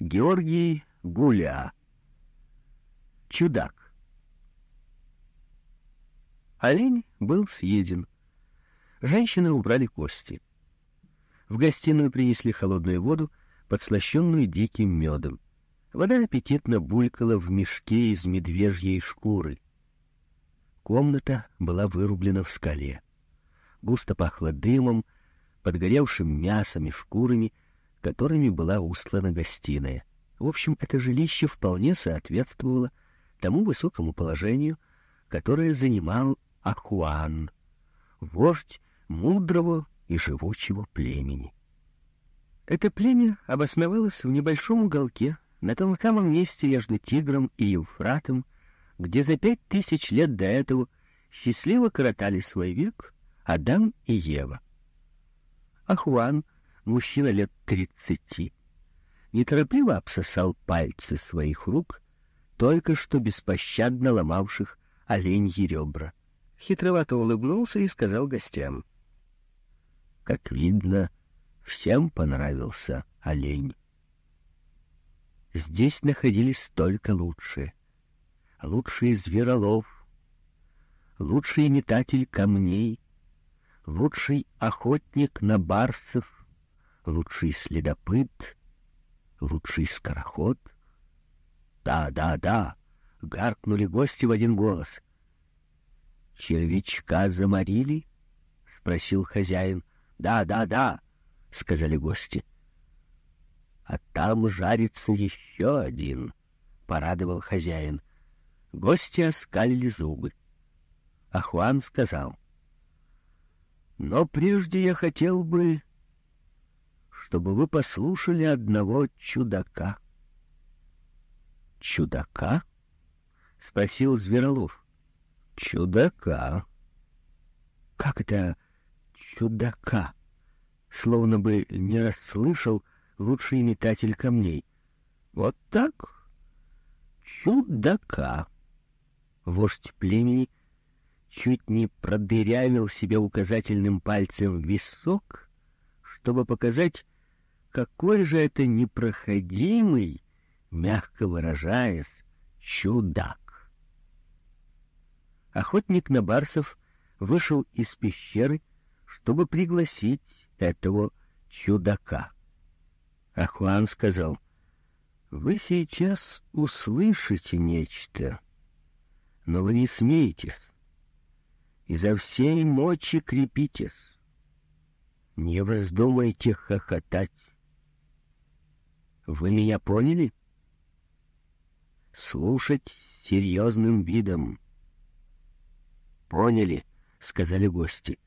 Георгий Гуля. Чудак. Олень был съеден. Женщины убрали кости. В гостиную принесли холодную воду, подслащенную диким медом. Вода аппетитно булькала в мешке из медвежьей шкуры. Комната была вырублена в скале. Густо пахло дымом, подгоревшим мясом и шкурами, которыми была устлана гостиная. В общем, это жилище вполне соответствовало тому высокому положению, которое занимал Ахуан, вождь мудрого и живучего племени. Это племя обосновалось в небольшом уголке, на том самом месте между Тигром и Евфратом, где за пять тысяч лет до этого счастливо коротали свой век Адам и Ева. Ахуан, мужчина лет тридцати, неторопливо обсосал пальцы своих рук, только что беспощадно ломавших оленьи ребра хитровато улыбнулся и сказал гостям. Как видно, всем понравился олень. Здесь находились только лучшие. Лучший зверолов, лучший метатель камней, лучший охотник на барсов, лучший следопыт, лучший скороход. Да, да, да, гаркнули гости в один голос — «Червячка заморили?» — спросил хозяин. «Да, да, да», — сказали гости. «А там жарится еще один», — порадовал хозяин. Гости оскалили зубы. Ахуан сказал. «Но прежде я хотел бы, чтобы вы послушали одного чудака». «Чудака?» — спросил Зверолов чудака. Как это чудака? Словно бы не расслышал лучший метатель камней. Вот так? Чудака. Вождь племени чуть не продырявил себе указательным пальцем висок, чтобы показать, какой же это непроходимый, мягко выражаясь, чудак. Охотник на барсов вышел из пещеры, чтобы пригласить этого чудака. Ахуан сказал, «Вы сейчас услышите нечто, но вы не смеетесь. Изо всей мочи крепитесь. Не вздумайте хохотать. Вы меня поняли? Слушать серьезным видом. Поняли, сказали гости.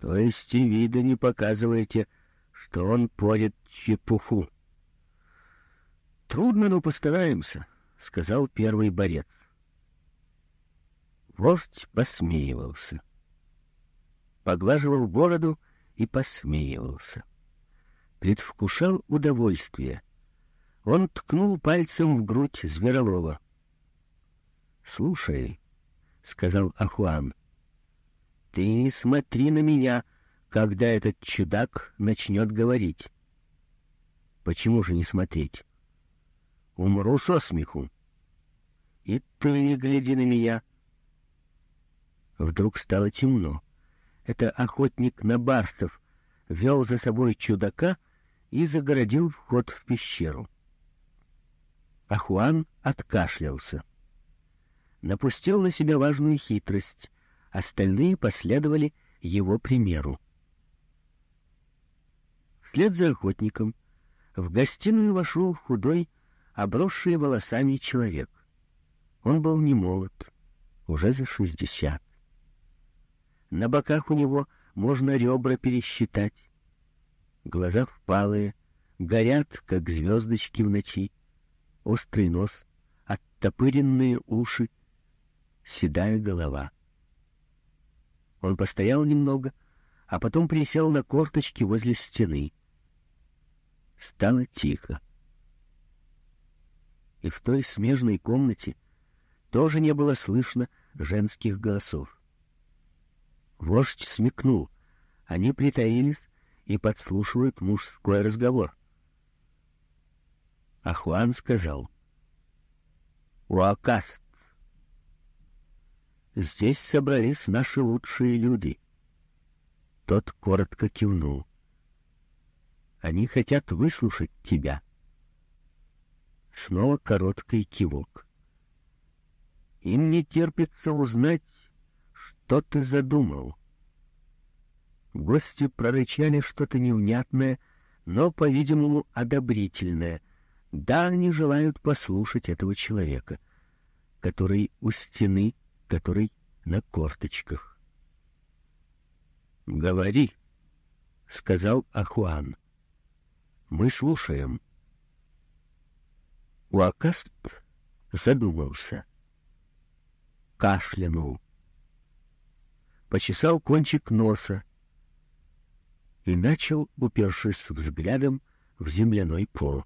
То есть и вида не показываете, что он порит чепуху. Трудно, но постараемся, сказал первый борец. Вождь посмеивался. Поглаживал бороду и посмеивался. Предвкушал удовольствие. Он ткнул пальцем в грудь Зверолова. — Слушай, — сказал Ахуан. — Ты не смотри на меня, когда этот чудак начнет говорить. — Почему же не смотреть? — Умру со смеху. — И ты не гляди на меня. Вдруг стало темно. Это охотник на барсов вел за собой чудака и загородил вход в пещеру. Ахуан откашлялся напустил на себя важную хитрость. Остальные последовали его примеру. Вслед за охотником в гостиную вошел худой, обросший волосами человек. Он был не молод, уже за шестьдесят. На боках у него можно ребра пересчитать. Глаза впалые, горят, как звездочки в ночи. Острый нос, оттопыренные уши — седая голова. Он постоял немного, а потом присел на корточки возле стены. Стало тихо. И в той смежной комнате тоже не было слышно женских голосов. Вождь смекнул. Они притаились и подслушивают мужской разговор. А Хуан сказал, «Уакаст, здесь собрались наши лучшие люди». Тот коротко кивнул. «Они хотят выслушать тебя». Снова короткий кивок. «Им не терпится узнать, что ты задумал». Гости прорычали что-то невнятное, но, по-видимому, одобрительное. Да, они желают послушать этого человека, который у стены, который на корточках. — Говори, — сказал Ахуан. — Мы слушаем. Уакаст задумался. Кашлянул. Почесал кончик носа и начал, упершись взглядом в земляной пол.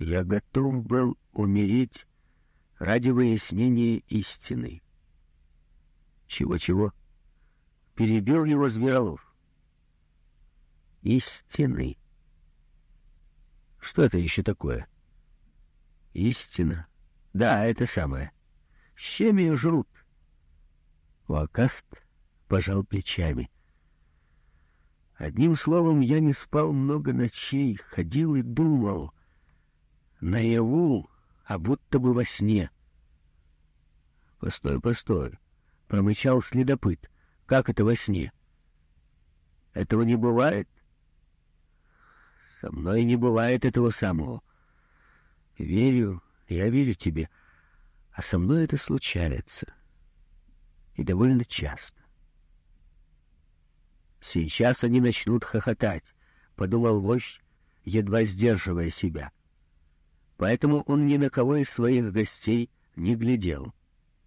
Я готов был умереть ради выяснения истины. Чего-чего? Перебил его Зверолов. Истины. Что это еще такое? Истина. Да, это самое. С чем ее жрут? Лакаст пожал плечами. Одним словом, я не спал много ночей, ходил и думал. Наяву, а будто бы во сне. — Постой, постой, — промычал следопыт. — Как это во сне? — Этого не бывает? — Со мной не бывает этого самого. — Верю, я верю тебе, а со мной это случается. И довольно часто. Сейчас они начнут хохотать, — подумал вождь, едва сдерживая себя. Поэтому он ни на кого из своих гостей не глядел.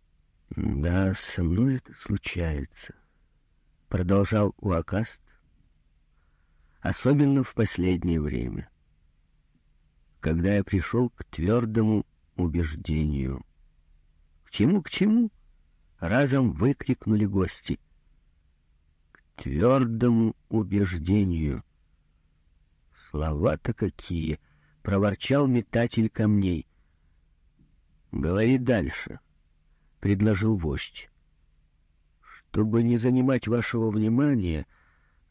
— Да, со мной это случается, — продолжал Уакаст, — особенно в последнее время, когда я пришел к твердому убеждению. — К чему, к чему? — разом выкрикнули гости — твердому убеждению. Слова-то какие! — проворчал метатель камней. — Говори дальше, — предложил вождь. — Чтобы не занимать вашего внимания,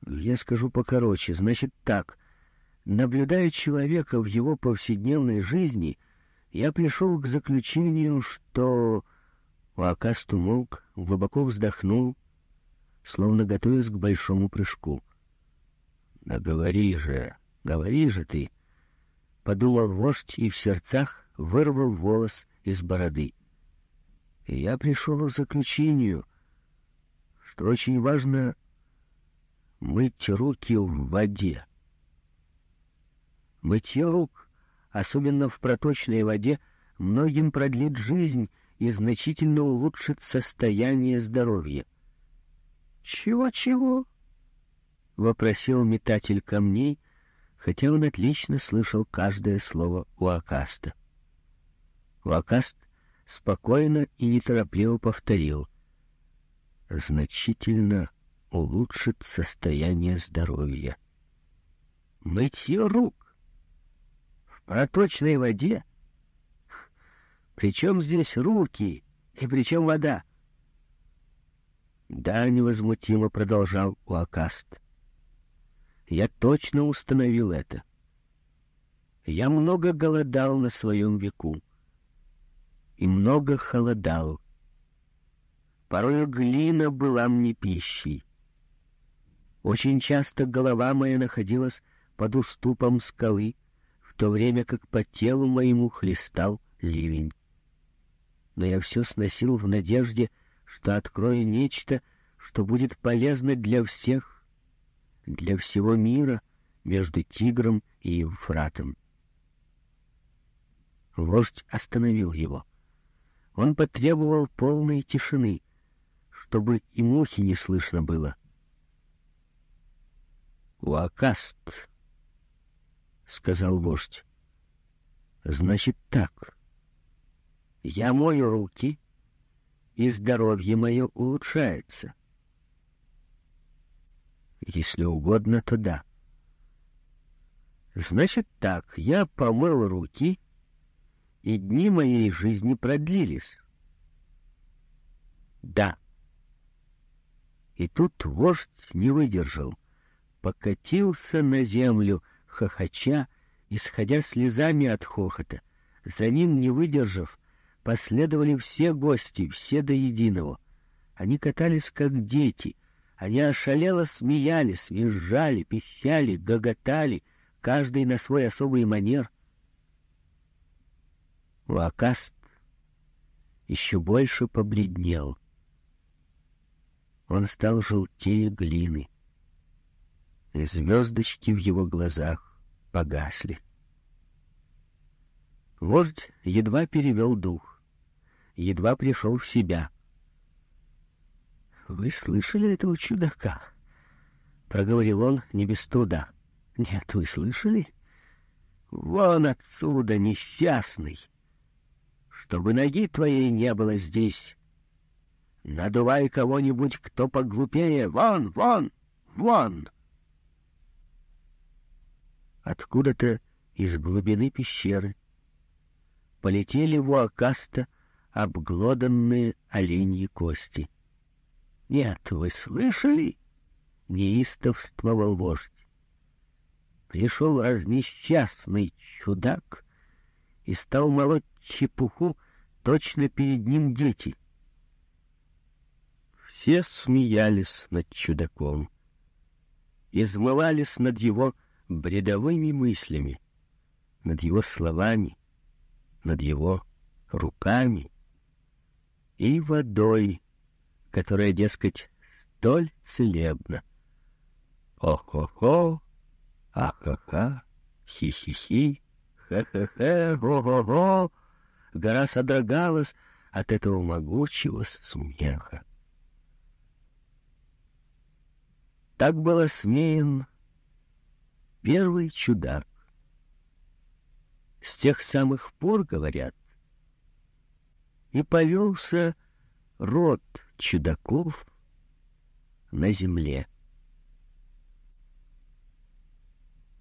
я скажу покороче. Значит так, наблюдая человека в его повседневной жизни, я пришел к заключению, что... Уакаст умолк, глубоко вздохнул — словно готовясь к большому прыжку. — Да говори же, говори же ты! — подумал вождь и в сердцах вырвал волос из бороды. И я пришел к заключению, что очень важно мыть руки в воде. Мытье рук, особенно в проточной воде, многим продлит жизнь и значительно улучшит состояние здоровья. «Чего-чего?» — вопросил метатель камней, хотя он отлично слышал каждое слово Уакаста. Уакаст спокойно и неторопливо повторил. «Значительно улучшит состояние здоровья». «Мытье рук в проточной воде? Причем здесь руки и причем вода?» Да, невозмутимо продолжал Уакаст. Я точно установил это. Я много голодал на своем веку и много холодал. Порой глина была мне пищей. Очень часто голова моя находилась под уступом скалы, в то время как по телу моему хлестал ливень. Но я все сносил в надежде, что открою нечто, что будет полезно для всех, для всего мира между Тигром и Евфратом. Вождь остановил его. Он потребовал полной тишины, чтобы и мухи не слышно было. «Уакаст», — сказал вождь, — «значит так. Я мою руки, и здоровье мое улучшается. Если угодно, то да. Значит так, я помыл руки, и дни моей жизни продлились. Да. И тут вождь не выдержал, покатился на землю, хохоча, исходя слезами от хохота. За ним, не выдержав, последовали все гости, все до единого. Они катались, как дети. Они ошалело смеялись, визжали, пищали, гоготали, каждый на свой особый манер. Лакаст еще больше побледнел. Он стал желтее глины. И звездочки в его глазах погасли. Вождь едва перевел дух, едва пришел в себя. — Вы слышали этого чудака? — проговорил он не без труда. — Нет, вы слышали? Вон отсюда, несчастный! Чтобы ноги твоей не было здесь. Надувай кого-нибудь, кто поглупее. Вон, вон, вон! Откуда-то из глубины пещеры полетели в Уакаста обглоданные оленьи кости. — Нет, вы слышали? — неистовствовал вождь. Пришел разнесчастный чудак и стал молоть чепуху, точно перед ним дети. Все смеялись над чудаком, измывались над его бредовыми мыслями, над его словами, над его руками и водой, которая, дескать, столь целебна. О-хо-хо, а-ха-ха, си-си-си, ха-ха-ха, го-го-го. Гора содрогалась от этого могучего смеха. Так был осмеян первый чудак. С тех самых пор, говорят, и повелся род чудаков на земле.